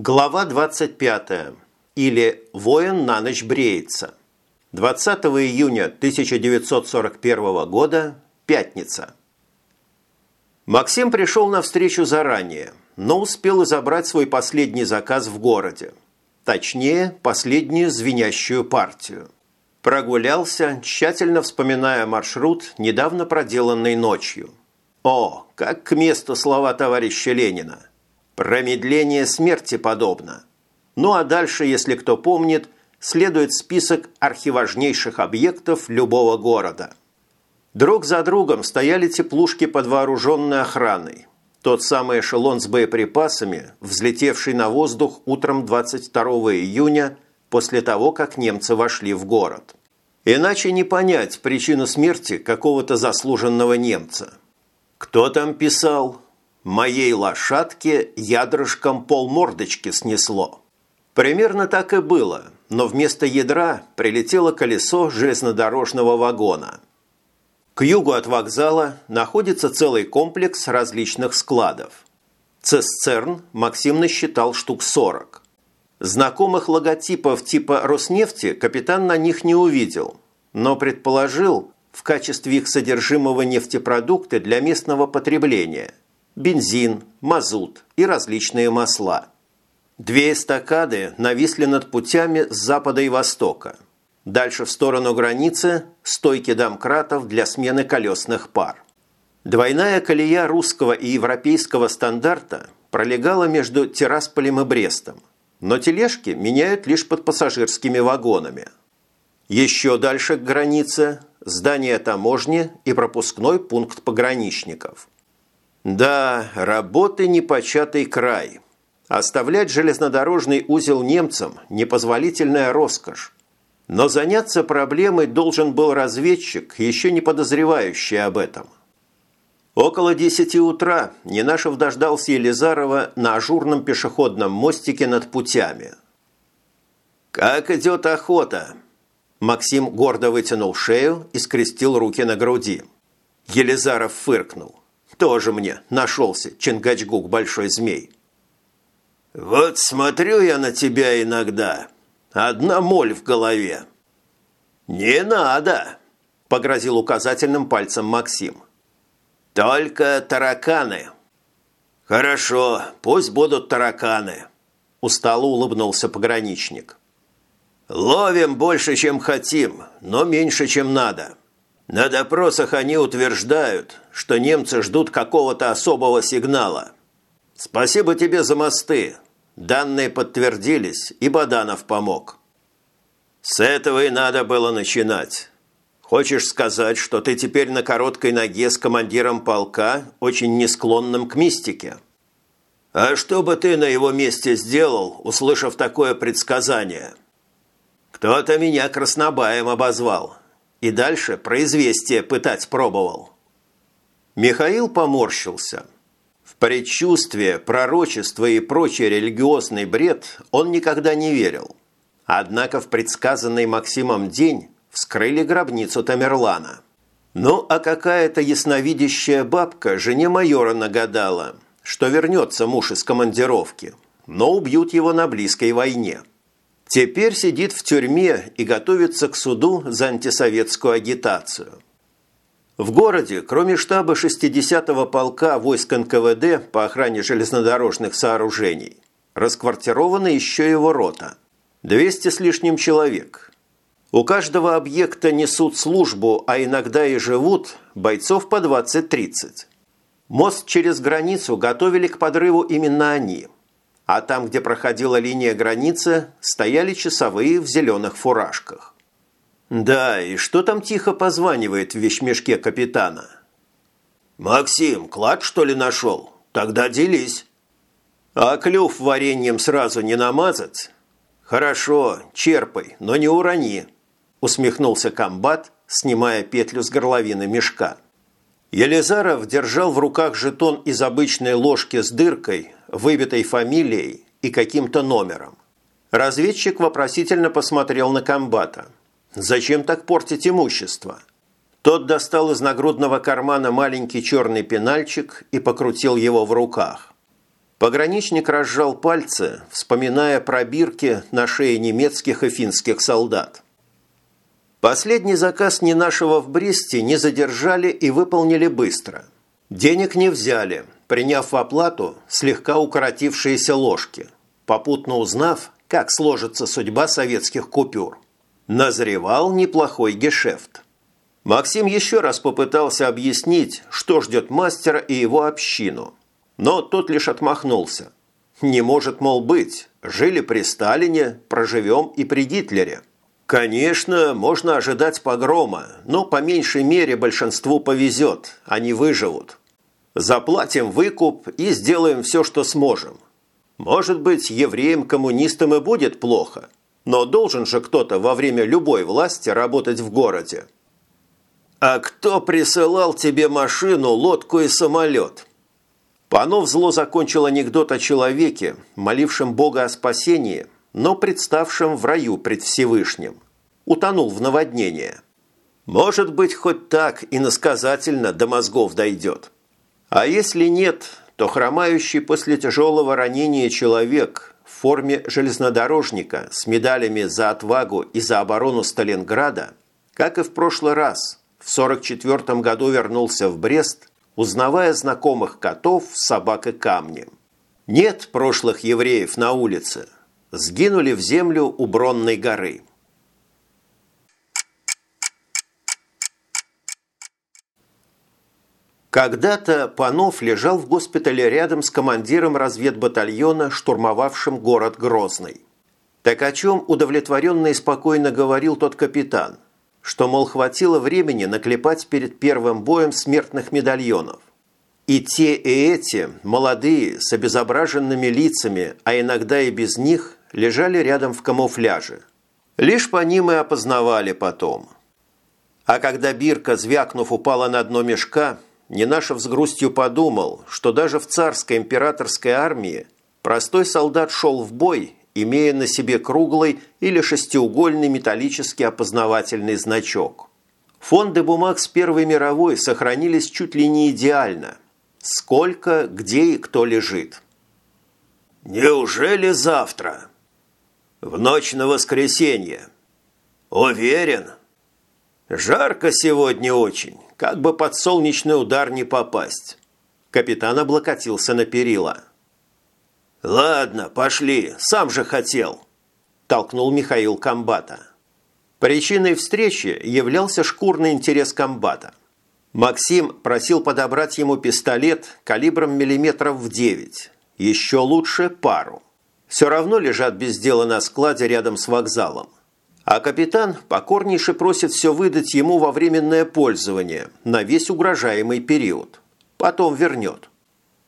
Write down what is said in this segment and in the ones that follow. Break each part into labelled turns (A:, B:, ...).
A: Глава 25. Или «Воин на ночь бреется». 20 июня 1941 года. Пятница. Максим пришел на встречу заранее, но успел забрать свой последний заказ в городе. Точнее, последнюю звенящую партию. Прогулялся, тщательно вспоминая маршрут, недавно проделанный ночью. О, как к месту слова товарища Ленина. Промедление смерти подобно. Ну а дальше, если кто помнит, следует список архиважнейших объектов любого города. Друг за другом стояли теплушки под вооруженной охраной. Тот самый эшелон с боеприпасами, взлетевший на воздух утром 22 июня после того, как немцы вошли в город. Иначе не понять причину смерти какого-то заслуженного немца. Кто там писал? Моей лошадке ядрышком полмордочки снесло. Примерно так и было, но вместо ядра прилетело колесо железнодорожного вагона. К югу от вокзала находится целый комплекс различных складов. Цисцерн Максим насчитал штук 40. Знакомых логотипов типа «Роснефти» капитан на них не увидел, но предположил в качестве их содержимого нефтепродукты для местного потребления – бензин, мазут и различные масла. Две эстакады нависли над путями с запада и востока. Дальше в сторону границы – стойки домкратов для смены колесных пар. Двойная колея русского и европейского стандарта пролегала между Тирасполем и Брестом, но тележки меняют лишь под пассажирскими вагонами. Еще дальше к границе – здание таможни и пропускной пункт пограничников – да, работы непочатый край. Оставлять железнодорожный узел немцам – непозволительная роскошь. Но заняться проблемой должен был разведчик, еще не подозревающий об этом. Около десяти утра Ненашев дождался Елизарова на ажурном пешеходном мостике над путями. «Как идет охота?» Максим гордо вытянул шею и скрестил руки на груди. Елизаров фыркнул. Тоже мне нашелся Чингачгук Большой Змей. Вот смотрю я на тебя иногда. Одна моль в голове. Не надо, погрозил указательным пальцем Максим. Только тараканы. Хорошо, пусть будут тараканы. Устало улыбнулся пограничник. Ловим больше, чем хотим, но меньше, чем надо. На допросах они утверждают, что немцы ждут какого-то особого сигнала. Спасибо тебе за мосты. Данные подтвердились, и Баданов помог. С этого и надо было начинать. Хочешь сказать, что ты теперь на короткой ноге с командиром полка, очень не склонным к мистике? А что бы ты на его месте сделал, услышав такое предсказание? Кто-то меня краснобаем обозвал – и дальше про известие пытать пробовал. Михаил поморщился. В предчувствие, пророчество и прочий религиозный бред он никогда не верил. Однако в предсказанный Максимом день вскрыли гробницу Тамерлана. Ну, а какая-то ясновидящая бабка жене майора нагадала, что вернется муж из командировки, но убьют его на близкой войне. Теперь сидит в тюрьме и готовится к суду за антисоветскую агитацию. В городе, кроме штаба 60-го полка войск НКВД по охране железнодорожных сооружений, расквартирована еще его рота. 200 с лишним человек. У каждого объекта несут службу, а иногда и живут бойцов по 20-30. Мост через границу готовили к подрыву именно они – а там, где проходила линия границы, стояли часовые в зеленых фуражках. Да, и что там тихо позванивает в вещмешке капитана? «Максим, клад, что ли, нашел? Тогда делись». «А клюв вареньем сразу не намазать?» «Хорошо, черпай, но не урони», – усмехнулся комбат, снимая петлю с горловины мешка. Елизаров держал в руках жетон из обычной ложки с дыркой, выбитой фамилией и каким-то номером. Разведчик вопросительно посмотрел на комбата. «Зачем так портить имущество?» Тот достал из нагрудного кармана маленький черный пенальчик и покрутил его в руках. Пограничник разжал пальцы, вспоминая пробирки на шее немецких и финских солдат. Последний заказ не нашего в Бресте не задержали и выполнили быстро. Денег не взяли, приняв в оплату слегка укоротившиеся ложки, попутно узнав, как сложится судьба советских купюр. Назревал неплохой гешефт. Максим еще раз попытался объяснить, что ждет мастера и его общину – но тот лишь отмахнулся. Не может, мол, быть. Жили при Сталине, проживем и при Гитлере. Конечно, можно ожидать погрома, но по меньшей мере большинству повезет, они выживут. Заплатим выкуп и сделаем все, что сможем. Может быть, евреям-коммунистам и будет плохо, но должен же кто-то во время любой власти работать в городе. «А кто присылал тебе машину, лодку и самолет?» Панов зло закончил анекдот о человеке, молившем Бога о спасении, но представшем в раю пред Всевышним. Утонул в наводнение. Может быть, хоть так иносказательно до мозгов дойдет. А если нет, то хромающий после тяжелого ранения человек в форме железнодорожника с медалями за отвагу и за оборону Сталинграда, как и в прошлый раз, в 1944 году вернулся в Брест узнавая знакомых котов, собак и камни. Нет прошлых евреев на улице. Сгинули в землю у Бронной горы. Когда-то Панов лежал в госпитале рядом с командиром разведбатальона, штурмовавшим город Грозный. Так о чем удовлетворенно и спокойно говорил тот капитан – что, мол, хватило времени наклепать перед первым боем смертных медальонов. И те, и эти, молодые, с обезображенными лицами, а иногда и без них, лежали рядом в камуфляже. Лишь по ним и опознавали потом. А когда бирка, звякнув, упала на дно мешка, Ненашев с грустью подумал, что даже в царской императорской армии простой солдат шел в бой имея на себе круглый или шестиугольный металлический опознавательный значок. Фонды бумаг с Первой мировой сохранились чуть ли не идеально. Сколько, где и кто лежит. «Неужели завтра?» «В ночь на воскресенье». «Уверен?» «Жарко сегодня очень, как бы под солнечный удар не попасть». Капитан облокотился на перила. «Ладно, пошли, сам же хотел», – толкнул Михаил комбата. Причиной встречи являлся шкурный интерес комбата. Максим просил подобрать ему пистолет калибром миллиметров в 9, еще лучше пару. Все равно лежат без дела на складе рядом с вокзалом. А капитан покорнейше просит все выдать ему во временное пользование на весь угрожаемый период. Потом вернет.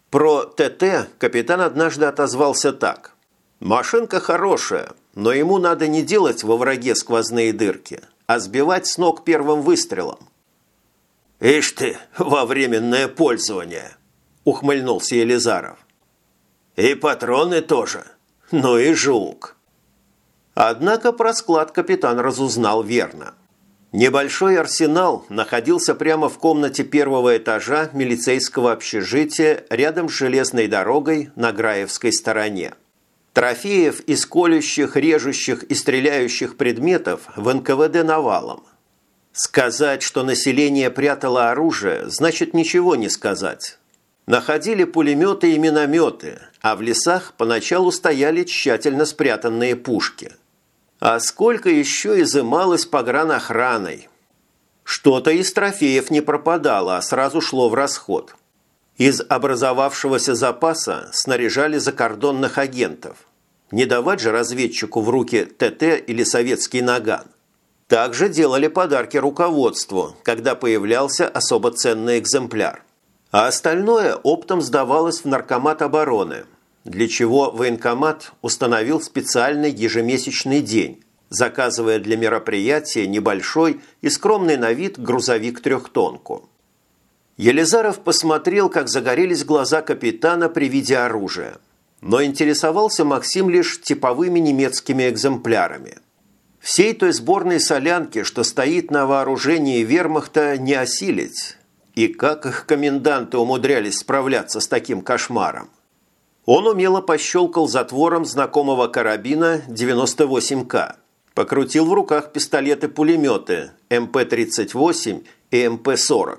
A: Про ТТ капитан однажды отозвался так. «Машинка хорошая, но ему надо не делать во враге сквозные дырки, а сбивать с ног первым выстрелом». «Ишь ты, во временное пользование!» – ухмыльнулся Елизаров. «И патроны тоже. Ну и жук». Однако про склад капитан разузнал верно. Небольшой арсенал находился прямо в комнате первого этажа милицейского общежития рядом с железной дорогой на Граевской стороне. Трофеев из колющих, режущих и стреляющих предметов в НКВД навалом. Сказать, что население прятало оружие, значит ничего не сказать. Находили пулеметы и минометы, а в лесах поначалу стояли тщательно спрятанные пушки – а сколько еще изымалось погранохраной. Что-то из трофеев не пропадало, а сразу шло в расход. Из образовавшегося запаса снаряжали закордонных агентов. Не давать же разведчику в руки ТТ или советский наган. Также делали подарки руководству, когда появлялся особо ценный экземпляр. А остальное оптом сдавалось в наркомат обороны – для чего военкомат установил специальный ежемесячный день, заказывая для мероприятия небольшой и скромный на вид грузовик-трехтонку. Елизаров посмотрел, как загорелись глаза капитана при виде оружия, но интересовался Максим лишь типовыми немецкими экземплярами. Всей той сборной солянки, что стоит на вооружении вермахта, не осилить. И как их коменданты умудрялись справляться с таким кошмаром? Он умело пощелкал затвором знакомого карабина 98К, покрутил в руках пистолеты-пулеметы МП-38 и МП-40.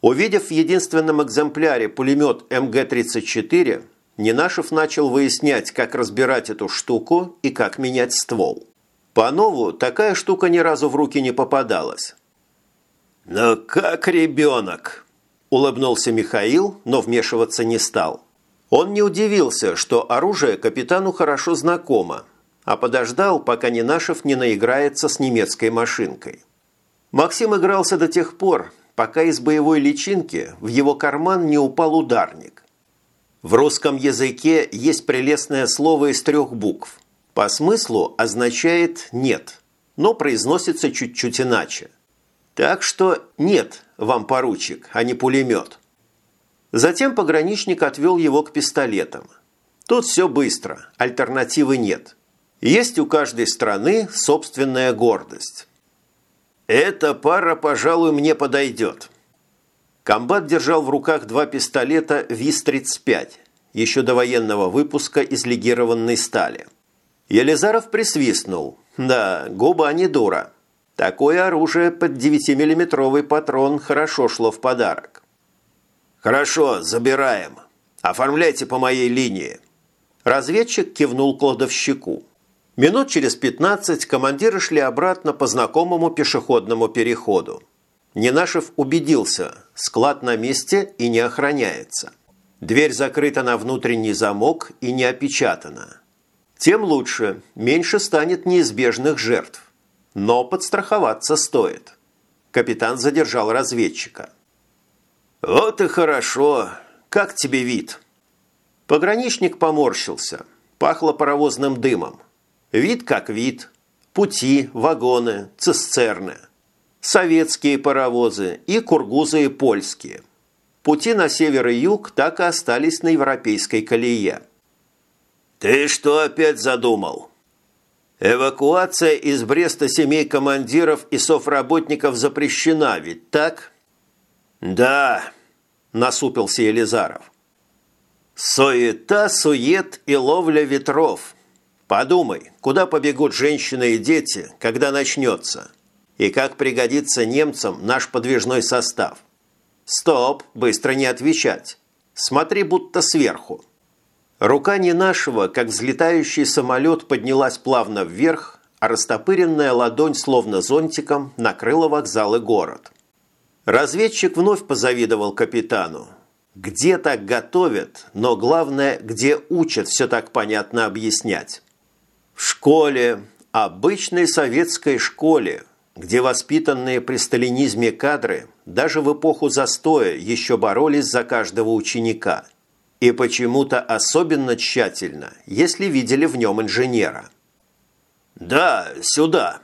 A: Увидев в единственном экземпляре пулемет МГ-34, Нинашев начал выяснять, как разбирать эту штуку и как менять ствол. По нову такая штука ни разу в руки не попадалась. «Ну как ребенок!» – улыбнулся Михаил, но вмешиваться не стал. Он не удивился, что оружие капитану хорошо знакомо, а подождал, пока Нинашев не наиграется с немецкой машинкой. Максим игрался до тех пор, пока из боевой личинки в его карман не упал ударник. В русском языке есть прелестное слово из трех букв. По смыслу означает «нет», но произносится чуть-чуть иначе. Так что «нет» вам поручик, а не пулемет. Затем пограничник отвел его к пистолетам. Тут все быстро, альтернативы нет. Есть у каждой страны собственная гордость. «Эта пара, пожалуй, мне подойдет». Комбат держал в руках два пистолета ВИС-35, еще до военного выпуска из легированной стали. Елизаров присвистнул. Да, губа не дура. Такое оружие под 9-миллиметровый патрон хорошо шло в подарок. «Хорошо, забираем. Оформляйте по моей линии». Разведчик кивнул кладовщику. Минут через 15 командиры шли обратно по знакомому пешеходному переходу. Ненашев убедился, склад на месте и не охраняется. Дверь закрыта на внутренний замок и не опечатана. Тем лучше, меньше станет неизбежных жертв. Но подстраховаться стоит. Капитан задержал разведчика. «Вот и хорошо. Как тебе вид?» Пограничник поморщился. Пахло паровозным дымом. Вид как вид. Пути, вагоны, цистерны. Советские паровозы и кургузы и польские. Пути на север и юг так и остались на европейской колее. «Ты что опять задумал?» «Эвакуация из Бреста семей командиров и совработников запрещена, ведь так?» «Да», – насупился Елизаров. «Суета, сует и ловля ветров. Подумай, куда побегут женщины и дети, когда начнется, и как пригодится немцам наш подвижной состав. Стоп, быстро не отвечать. Смотри, будто сверху». Рука не нашего, как взлетающий самолет, поднялась плавно вверх, а растопыренная ладонь, словно зонтиком, накрыла вокзал и город. Разведчик вновь позавидовал капитану. Где так готовят, но главное, где учат все так понятно объяснять. В школе, обычной советской школе, где воспитанные при сталинизме кадры даже в эпоху застоя еще боролись за каждого ученика – и почему-то особенно тщательно, если видели в нем инженера. «Да, сюда.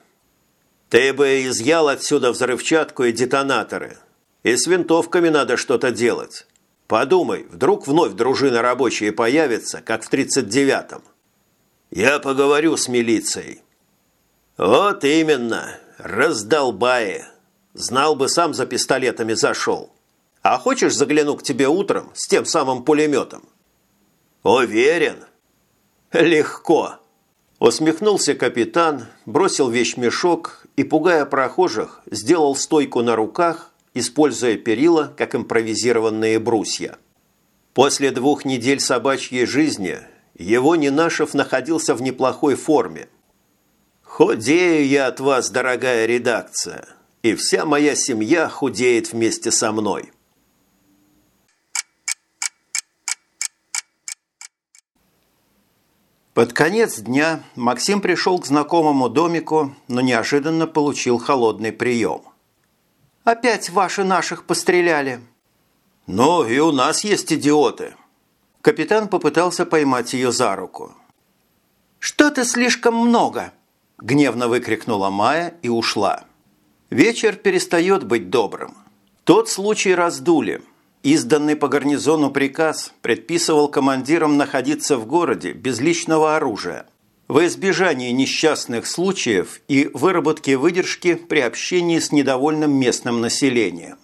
A: Ты бы изъял отсюда взрывчатку и детонаторы. И с винтовками надо что-то делать. Подумай, вдруг вновь дружина рабочие появится, как в 39-м. Я поговорю с милицией». «Вот именно, раздолбая. Знал бы, сам за пистолетами зашел». А хочешь загляну к тебе утром с тем самым пулеметом?» «Уверен?» «Легко!» Усмехнулся капитан, бросил вещмешок и, пугая прохожих, сделал стойку на руках, используя перила, как импровизированные брусья. После двух недель собачьей жизни его Нинашев находился в неплохой форме. «Худею я от вас, дорогая редакция, и вся моя семья худеет вместе со мной». Под конец дня Максим пришел к знакомому домику, но неожиданно получил холодный прием. «Опять ваши наших постреляли!» «Ну, и у нас есть идиоты!» Капитан попытался поймать ее за руку. «Что-то слишком много!» – гневно выкрикнула Майя и ушла. Вечер перестает быть добрым. Тот случай раздули – Изданный по гарнизону приказ предписывал командирам находиться в городе без личного оружия во избежание несчастных случаев и выработки выдержки при общении с недовольным местным населением.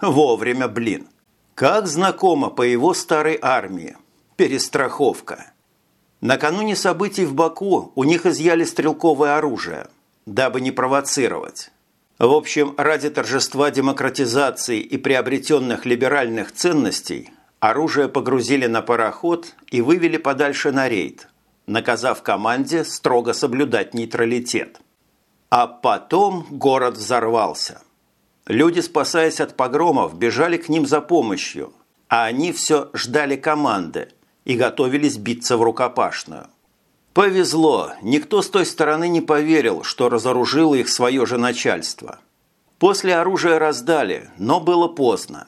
A: Вовремя, блин. Как знакомо по его старой армии. Перестраховка. Накануне событий в Баку у них изъяли стрелковое оружие, дабы не провоцировать. В общем, ради торжества демократизации и приобретенных либеральных ценностей оружие погрузили на пароход и вывели подальше на рейд, наказав команде строго соблюдать нейтралитет. А потом город взорвался. Люди, спасаясь от погромов, бежали к ним за помощью, а они все ждали команды и готовились биться в рукопашную. Повезло, никто с той стороны не поверил, что разоружило их свое же начальство. После оружия раздали, но было поздно.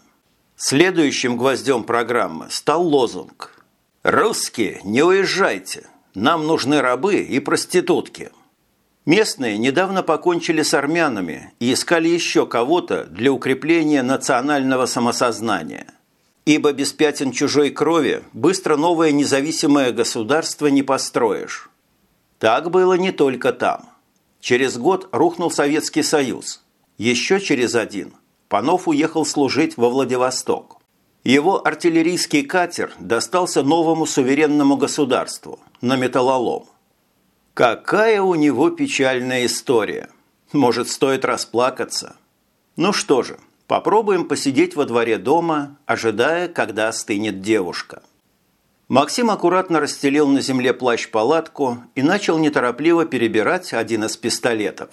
A: Следующим гвоздем программы стал лозунг «Русские, не уезжайте, нам нужны рабы и проститутки». Местные недавно покончили с армянами и искали еще кого-то для укрепления национального самосознания. Ибо без пятен чужой крови быстро новое независимое государство не построишь. Так было не только там. Через год рухнул Советский Союз. Еще через один Панов уехал служить во Владивосток. Его артиллерийский катер достался новому суверенному государству на металлолом. Какая у него печальная история. Может, стоит расплакаться. Ну что же, Попробуем посидеть во дворе дома, ожидая, когда остынет девушка. Максим аккуратно расстелил на земле плащ-палатку и начал неторопливо перебирать один из пистолетов.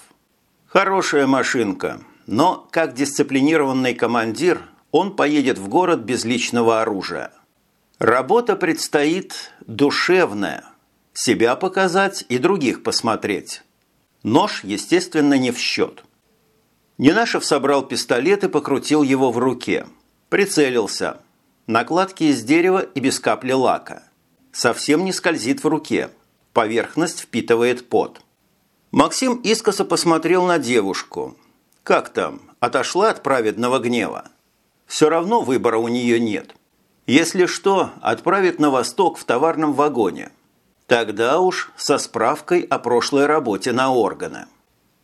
A: Хорошая машинка, но, как дисциплинированный командир, он поедет в город без личного оружия. Работа предстоит душевная. Себя показать и других посмотреть. Нож, естественно, не в счет. Ненашев собрал пистолет и покрутил его в руке. Прицелился. Накладки из дерева и без капли лака. Совсем не скользит в руке. Поверхность впитывает пот. Максим искоса посмотрел на девушку. Как там? Отошла от праведного гнева? Все равно выбора у нее нет. Если что, отправит на восток в товарном вагоне. Тогда уж со справкой о прошлой работе на органы.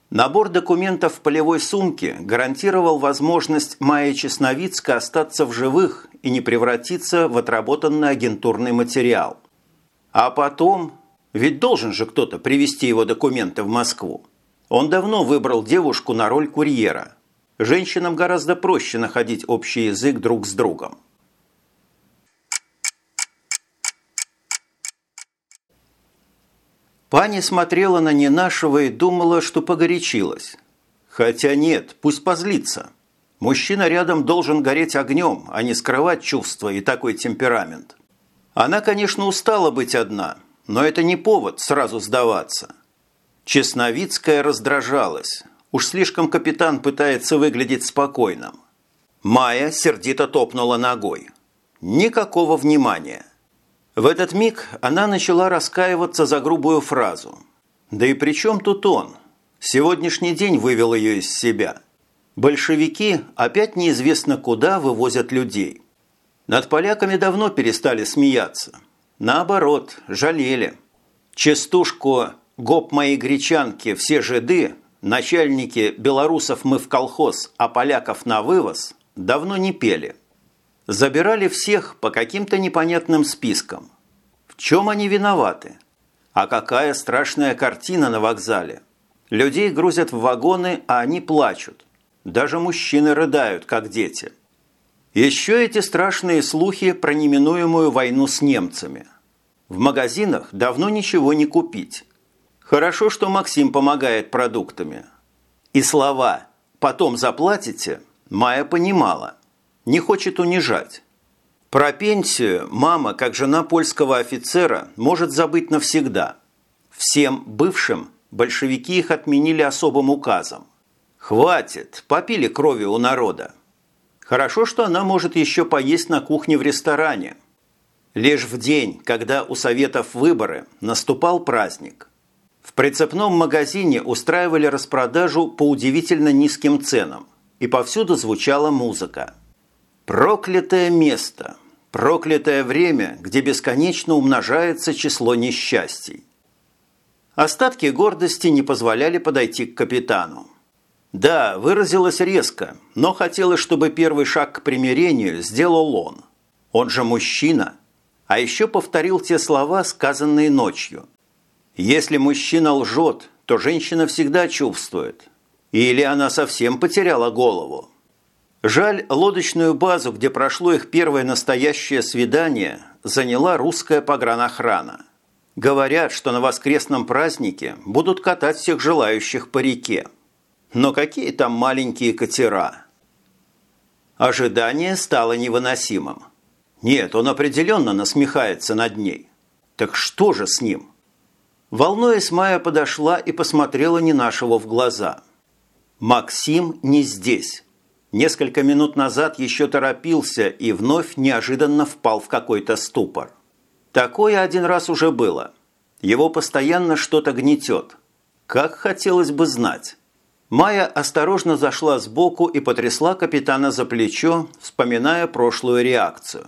A: Набор документов в полевой сумке гарантировал возможность Майи Чесновицка остаться в живых и не превратиться в отработанный агентурный материал. А потом, ведь должен же кто-то привезти его документы в Москву. Он давно выбрал девушку на роль курьера. Женщинам гораздо проще находить общий язык друг с другом. Паня смотрела на Ненашева и думала, что погорячилась. Хотя нет, пусть позлится. Мужчина рядом должен гореть огнем, а не скрывать чувства и такой темперамент. Она, конечно, устала быть одна, но это не повод сразу сдаваться. Чесновицкая раздражалась. Уж слишком капитан пытается выглядеть спокойным. Майя сердито топнула ногой. Никакого внимания. В этот миг она начала раскаиваться за грубую фразу. Да и при чем тут он? Сегодняшний день вывел ее из себя. Большевики опять неизвестно куда вывозят людей. Над поляками давно перестали смеяться. Наоборот, жалели. Частушку «Гоп мои гречанки, все жиды», начальники белорусов мы в колхоз, а поляков на вывоз, давно не пели – Забирали всех по каким-то непонятным спискам. В чем они виноваты? А какая страшная картина на вокзале. Людей грузят в вагоны, а они плачут. Даже мужчины рыдают, как дети. Еще эти страшные слухи про неминуемую войну с немцами. В магазинах давно ничего не купить. Хорошо, что Максим помогает продуктами. И слова «потом заплатите» Майя понимала не хочет унижать. Про пенсию мама, как жена польского офицера, может забыть навсегда. Всем бывшим большевики их отменили особым указом. Хватит, попили крови у народа. Хорошо, что она может еще поесть на кухне в ресторане. Лишь в день, когда у Советов выборы, наступал праздник. В прицепном магазине устраивали распродажу по удивительно низким ценам, и повсюду звучала музыка. Проклятое место, проклятое время, где бесконечно умножается число несчастий. Остатки гордости не позволяли подойти к капитану. Да, выразилась резко, но хотелось, чтобы первый шаг к примирению сделал он. Он же мужчина. А еще повторил те слова, сказанные ночью. Если мужчина лжет, то женщина всегда чувствует. Или она совсем потеряла голову. Жаль, лодочную базу, где прошло их первое настоящее свидание, заняла русская погранохрана. Говорят, что на воскресном празднике будут катать всех желающих по реке. Но какие там маленькие катера? Ожидание стало невыносимым. Нет, он определенно насмехается над ней. Так что же с ним? Волнуясь, Майя подошла и посмотрела Ненашеву в глаза. Максим не здесь. Несколько минут назад еще торопился и вновь неожиданно впал в какой-то ступор. Такое один раз уже было. Его постоянно что-то гнетет. Как хотелось бы знать. Майя осторожно зашла сбоку и потрясла капитана за плечо, вспоминая прошлую реакцию.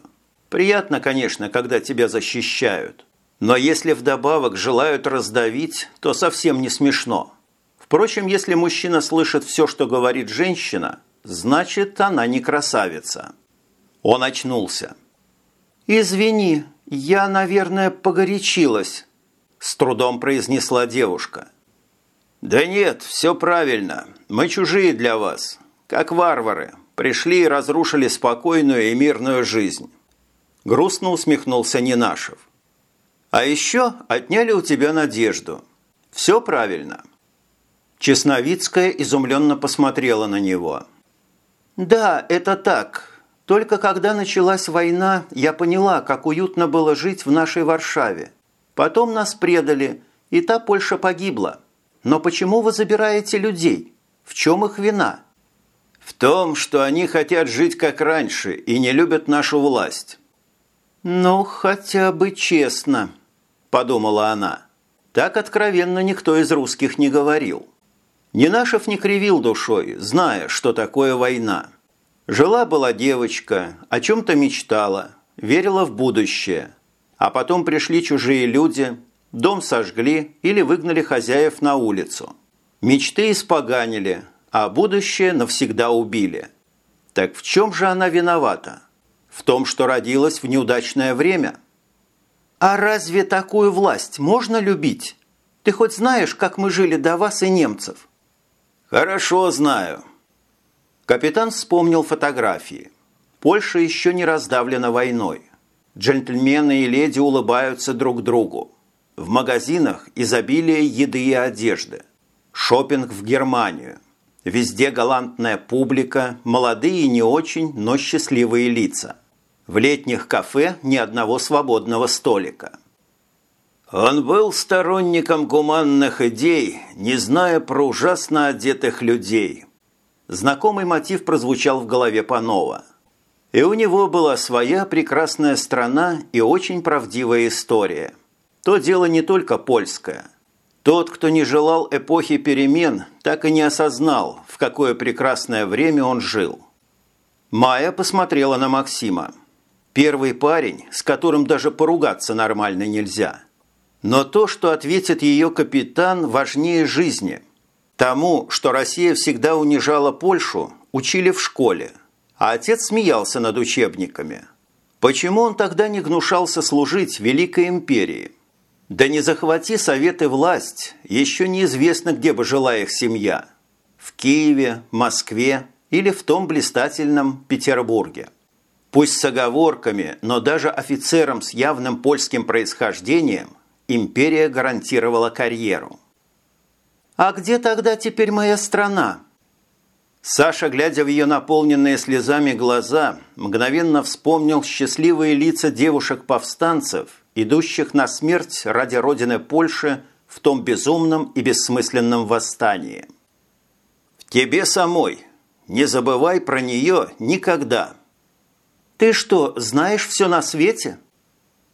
A: Приятно, конечно, когда тебя защищают. Но если вдобавок желают раздавить, то совсем не смешно. Впрочем, если мужчина слышит все, что говорит женщина – Значит, она не красавица. Он очнулся. «Извини, я, наверное, погорячилась», – с трудом произнесла девушка. «Да нет, все правильно. Мы чужие для вас. Как варвары. Пришли и разрушили спокойную и мирную жизнь». Грустно усмехнулся Нинашев. «А еще отняли у тебя надежду. Все правильно». Чесновицкая изумленно посмотрела на него – «Да, это так. Только когда началась война, я поняла, как уютно было жить в нашей Варшаве. Потом нас предали, и та Польша погибла. Но почему вы забираете людей? В чем их вина?» «В том, что они хотят жить как раньше и не любят нашу власть». «Ну, хотя бы честно», – подумала она. Так откровенно никто из русских не говорил. Ненашев не кривил душой, зная, что такое война. Жила-была девочка, о чем-то мечтала, верила в будущее. А потом пришли чужие люди, дом сожгли или выгнали хозяев на улицу. Мечты испоганили, а будущее навсегда убили. Так в чем же она виновата? В том, что родилась в неудачное время? А разве такую власть можно любить? Ты хоть знаешь, как мы жили до вас и немцев? «Хорошо знаю». Капитан вспомнил фотографии. Польша еще не раздавлена войной. Джентльмены и леди улыбаются друг другу. В магазинах изобилие еды и одежды. Шопинг в Германию. Везде галантная публика, молодые и не очень, но счастливые лица. В летних кафе ни одного свободного столика. Он был сторонником гуманных идей, не зная про ужасно одетых людей. Знакомый мотив прозвучал в голове Панова. И у него была своя прекрасная страна и очень правдивая история. То дело не только польское. Тот, кто не желал эпохи перемен, так и не осознал, в какое прекрасное время он жил. Майя посмотрела на Максима. Первый парень, с которым даже поругаться нормально нельзя – но то, что ответит ее капитан, важнее жизни. Тому, что Россия всегда унижала Польшу, учили в школе, а отец смеялся над учебниками. Почему он тогда не гнушался служить Великой империи? Да не захвати Советы власть, еще неизвестно, где бы жила их семья. В Киеве, Москве или в том блистательном Петербурге. Пусть с оговорками, но даже офицерам с явным польским происхождением империя гарантировала карьеру. «А где тогда теперь моя страна?» Саша, глядя в ее наполненные слезами глаза, мгновенно вспомнил счастливые лица девушек-повстанцев, идущих на смерть ради родины Польши в том безумном и бессмысленном восстании. «В тебе самой. Не забывай про нее никогда». «Ты что, знаешь все на свете?»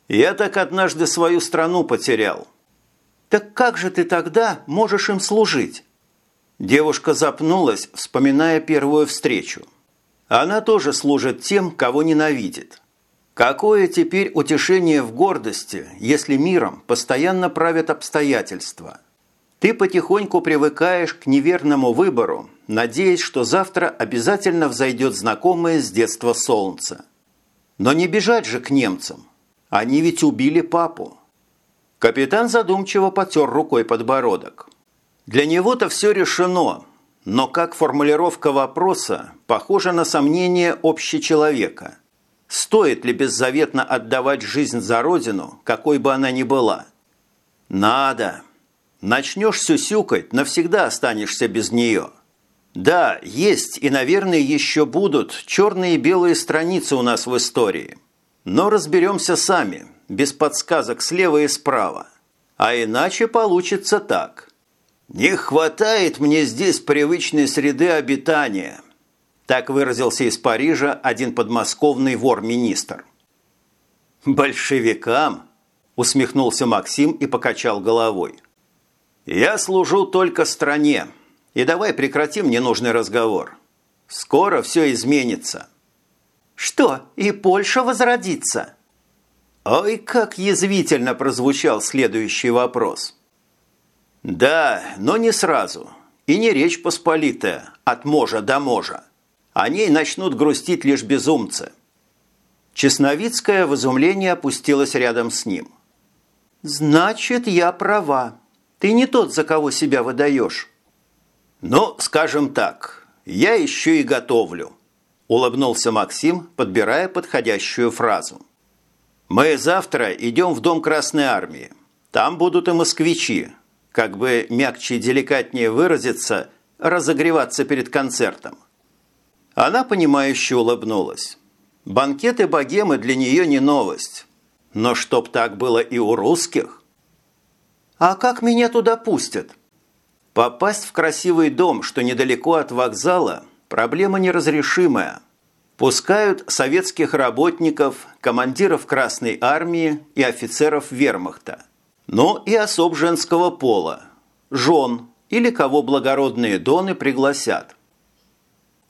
A: Я так однажды свою страну потерял. Так как же ты тогда можешь им служить? Девушка запнулась, вспоминая первую встречу. Она тоже служит тем, кого ненавидит. Какое теперь утешение в гордости, если миром постоянно правят обстоятельства? Ты потихоньку привыкаешь к неверному выбору, надеясь, что завтра обязательно взойдет знакомое с детства солнце. Но не бежать же к немцам. Они ведь убили папу. Капитан задумчиво потер рукой подбородок. Для него-то все решено, но как формулировка вопроса похожа на сомнение общечеловека. Стоит ли беззаветно отдавать жизнь за родину, какой бы она ни была? Надо. Начнешь сюсюкать, навсегда останешься без нее. Да, есть и, наверное, еще будут черные и белые страницы у нас в истории. Но разберемся сами, без подсказок слева и справа. А иначе получится так. «Не хватает мне здесь привычной среды обитания», так выразился из Парижа один подмосковный вор-министр. «Большевикам?» – усмехнулся Максим и покачал головой. «Я служу только стране, и давай прекратим ненужный разговор. Скоро все изменится».
B: «Что, и Польша возродится?»
A: Ой, как язвительно прозвучал следующий вопрос. Да, но не сразу. И не речь посполитая, от можа до можа. О ней начнут грустить лишь безумцы. Чесновицкая в изумлении опустилась рядом с ним.
B: «Значит, я права. Ты не тот, за кого себя выдаешь».
A: «Ну, скажем так, я еще и готовлю», – улыбнулся Максим, подбирая подходящую фразу. Мы завтра идем в Дом Красной Армии. Там будут и москвичи. Как бы мягче и деликатнее выразиться, разогреваться перед концертом. Она, понимающе улыбнулась. Банкеты богемы для нее не новость. Но чтоб так было и у русских.
B: А как меня туда пустят?
A: Попасть в красивый дом, что недалеко от вокзала, проблема неразрешимая – Пускают советских работников, командиров Красной Армии и офицеров вермахта. Но и особ женского пола, жен или кого благородные доны пригласят.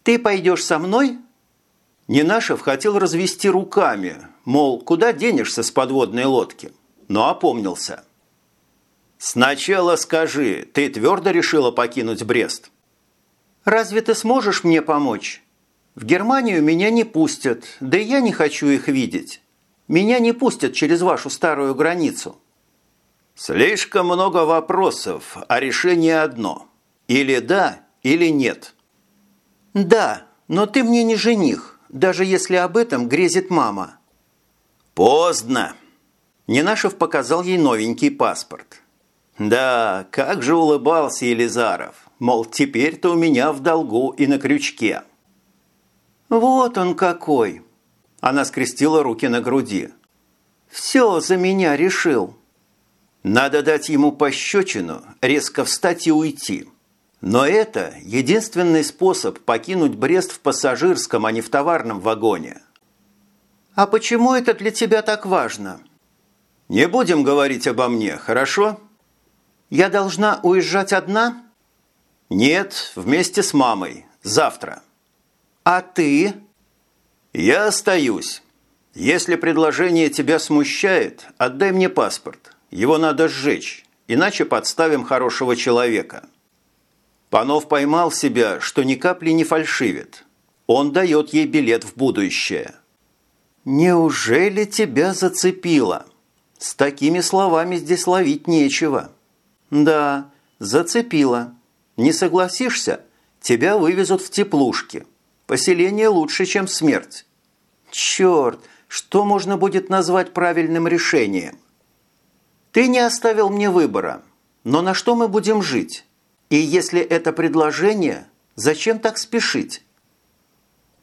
B: «Ты пойдешь со мной?»
A: Ненашев хотел развести руками, мол, куда денешься с подводной лодки, но опомнился. «Сначала скажи, ты твердо решила покинуть Брест?»
B: «Разве ты сможешь мне помочь?» В Германию меня не пустят, да и я не хочу их видеть. Меня не пустят через вашу старую границу».
A: «Слишком много вопросов, а решение одно. Или да, или нет».
B: «Да, но ты мне не жених, даже если об этом грезит мама».
A: «Поздно!» Ненашев показал ей новенький паспорт. «Да, как же улыбался Елизаров, мол, теперь-то у меня в долгу и на крючке».
B: «Вот он какой!»
A: Она скрестила руки на груди.
B: «Все за меня решил».
A: Надо дать ему пощечину, резко встать и уйти. Но это единственный способ покинуть Брест в пассажирском, а не в товарном вагоне.
B: «А почему это для тебя так важно?»
A: «Не будем говорить обо мне, хорошо?»
B: «Я должна уезжать одна?»
A: «Нет, вместе с мамой. Завтра».
B: «А ты?»
A: «Я остаюсь. Если предложение тебя смущает, отдай мне паспорт. Его надо сжечь, иначе подставим хорошего человека». Панов поймал себя, что ни капли не фальшивит. Он дает ей билет в будущее.
B: «Неужели тебя зацепило? С такими словами здесь ловить нечего». «Да, зацепило. Не согласишься? Тебя вывезут в теплушки». Поселение лучше, чем смерть. Черт, что можно будет назвать правильным решением? Ты не оставил мне выбора. Но на что мы будем жить? И если это предложение, зачем так спешить?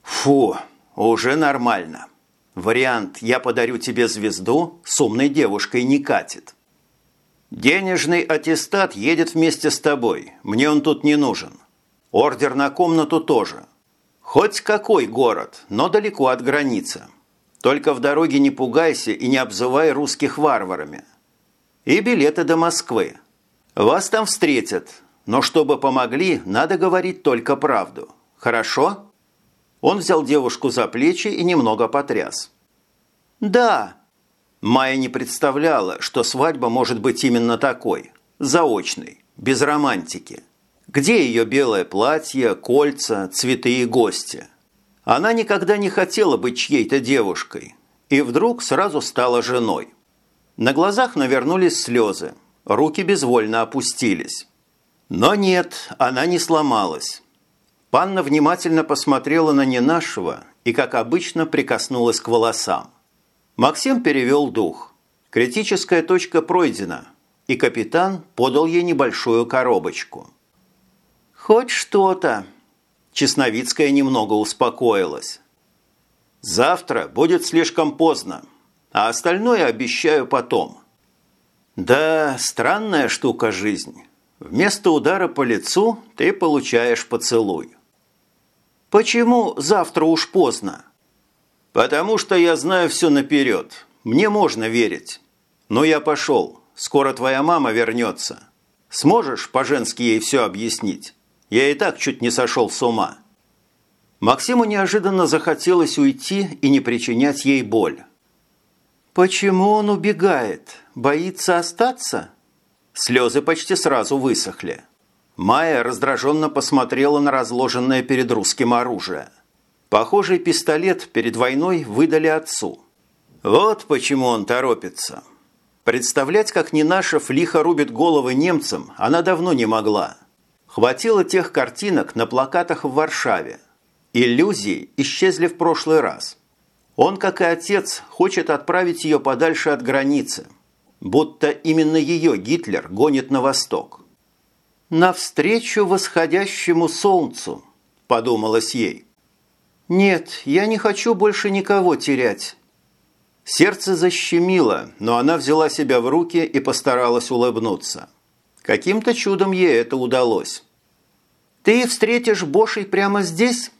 A: Фу, уже нормально. Вариант «я подарю тебе звезду» с умной девушкой не катит. Денежный аттестат едет вместе с тобой. Мне он тут не нужен. Ордер на комнату тоже. Хоть какой город, но далеко от границы. Только в дороге не пугайся и не обзывай русских варварами. И билеты до Москвы. Вас там встретят, но чтобы помогли, надо говорить только правду. Хорошо?» Он взял девушку за плечи и немного потряс.
B: «Да».
A: Майя не представляла, что свадьба может быть именно такой, заочной, без романтики. Где ее белое платье, кольца, цветы и гости? Она никогда не хотела быть чьей-то девушкой.
B: и вдруг сразу стала женой. На глазах навернулись слезы, руки безвольно опустились. Но нет, она не сломалась. Панна внимательно посмотрела на ненашего и, как обычно, прикоснулась к волосам. Максим перевел дух. Критическая точка пройдена, и капитан подал ей небольшую коробочку. «Хоть что-то!» Чесновицкая немного успокоилась. «Завтра будет слишком поздно, а остальное обещаю потом». «Да, странная штука жизнь. Вместо удара по лицу ты получаешь поцелуй». «Почему завтра уж поздно?» «Потому что я знаю все наперед. Мне можно верить. Но я пошел. Скоро твоя мама вернется. Сможешь по-женски ей все объяснить? Я и так чуть не сошел с ума». Максиму неожиданно захотелось уйти и не причинять ей боль. «Почему он убегает? Боится остаться?» Слезы почти сразу высохли. Майя раздраженно посмотрела на разложенное перед русским оружие. Похожий пистолет перед войной выдали отцу. Вот почему он торопится. Представлять, как Нинашев лихо рубит головы немцам, она давно не могла. Хватило тех картинок на плакатах в Варшаве. Иллюзии исчезли в прошлый раз. Он, как и отец, хочет отправить ее подальше от границы. Будто именно ее Гитлер гонит на восток. «Навстречу восходящему солнцу», – подумалось ей. «Нет, я не хочу больше никого терять». Сердце защемило, но она взяла себя в руки и постаралась улыбнуться. Каким-то чудом ей это удалось. «Ты встретишь Бошей прямо здесь?»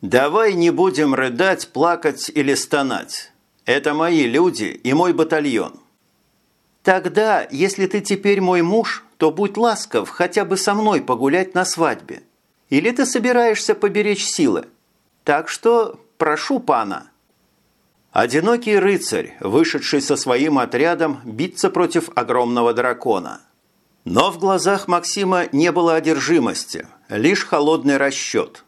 B: «Давай не будем рыдать, плакать или стонать. Это мои люди и мой батальон». «Тогда, если ты теперь мой муж, то будь ласков хотя бы со мной погулять на свадьбе. Или ты собираешься поберечь силы? Так что прошу пана». Одинокий рыцарь, вышедший со своим отрядом биться против огромного дракона. Но в глазах Максима не было одержимости, лишь холодный расчет.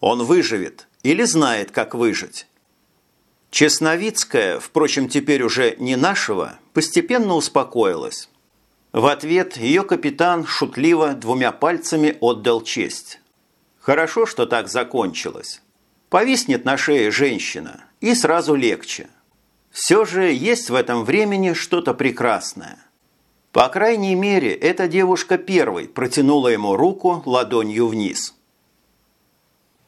B: Он выживет или знает, как выжить. Чесновицкая, впрочем, теперь уже не нашего, постепенно успокоилась. В ответ ее капитан шутливо двумя пальцами отдал честь. Хорошо, что так закончилось. Повиснет на шее женщина, и сразу легче. Все же есть в этом времени что-то прекрасное. По крайней мере, эта девушка первой протянула ему руку ладонью вниз –